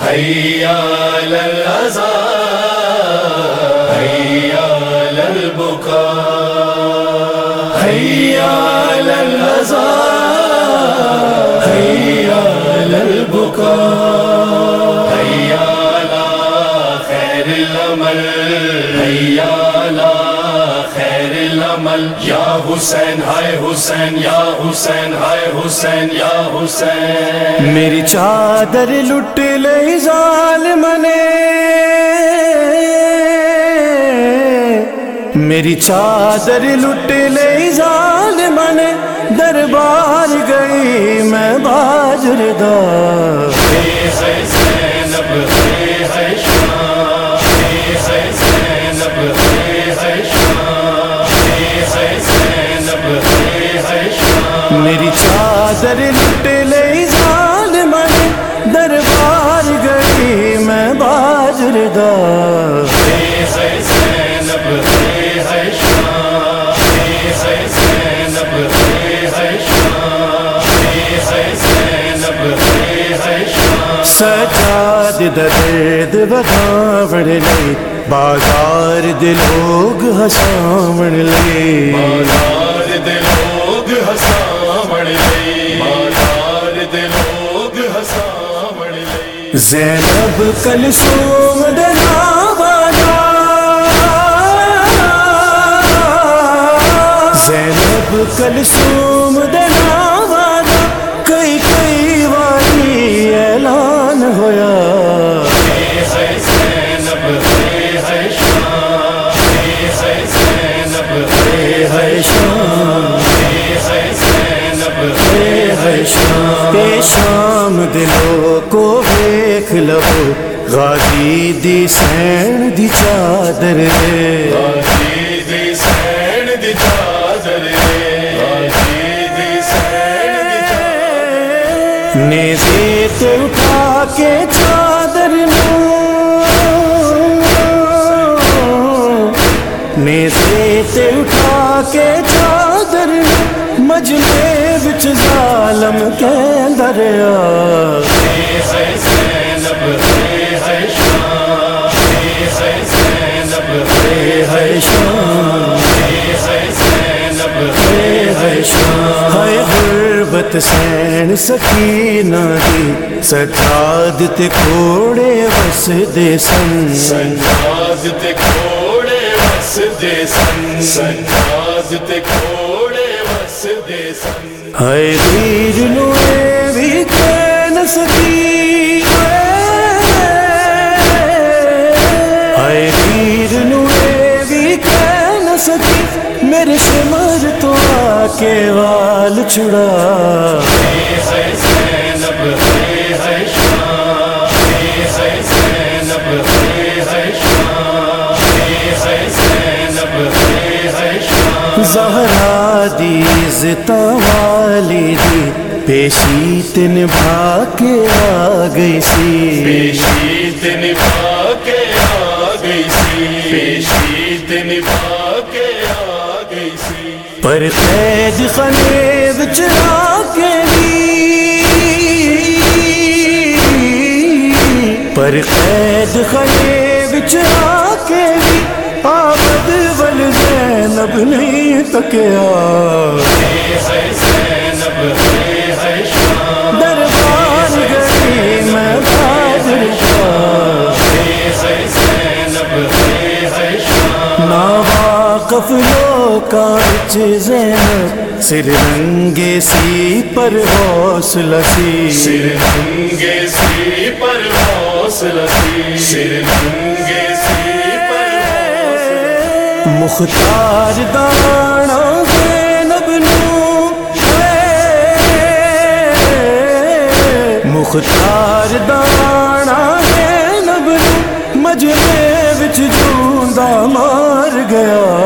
حیا للعزا حیا للبکا العمل یا حسین ہائے حسین یا حسین ہائے حسین یا حسین۔ میری چادر لٹ لئی ظالم نے۔ میری چادر لٹ لئی ظالم نے۔ دربار گئی میں باجر دا ہے زینب ہے ہے شاہ میری چادر لٹ لئی ظالم نے دربار گئی میں باجر دا سجاد درد بداوڑ لے، بازار دے لوگ ہساوڑ لے۔ بازار دے لوگ ہساوڑ لے بازار لوگ ہساوڑ لے زینب کلثوم دلاوانا زینب کلثوم ہے شام اے شام کو دیکھ لو، غازی دی سین دی چادر ہے۔ غازی دی سین دی چادر غازی دی سین دی چادر نیزے تے اٹھا کے چادر نو نیزے تے اٹھا کے چادر نو غربت سین سکینہ دی سجاد تے کھوڑے وس دے سن سنجاد تے کھوڑے وس دے سن سنجاد تے کھوڑے ہائے ویر نو بھی کہہ نہ سکی۔ ہائے ویر نو بھی کہہ نہ سکی۔ میرے سمر تو آ کے وال چھڑا۔ ہے زینب ہے ہے شاہ۔ دی عزتا والی دی۔ پیشی تن بھا کے آ گئی سی۔ پیشی تے نبھا کے آ گئی سی۔ پیشی تے نبھا کے آ گئی سی۔ پر قید خنے آ کے بھی۔ پر قید خنے آ کے بھی۔ آبد ول زینب نہیں تکیا دربار گئی میں بادر شاہ ہے زینب ہے ہے سر رنگے سی پر حوصلہ سی۔ سر ننگے سی پر حوصلہ سی۔ سر ننگے سی مختار دانا زینب نو مختار دانا زینب نو مجمے وچ جوندا مار گیا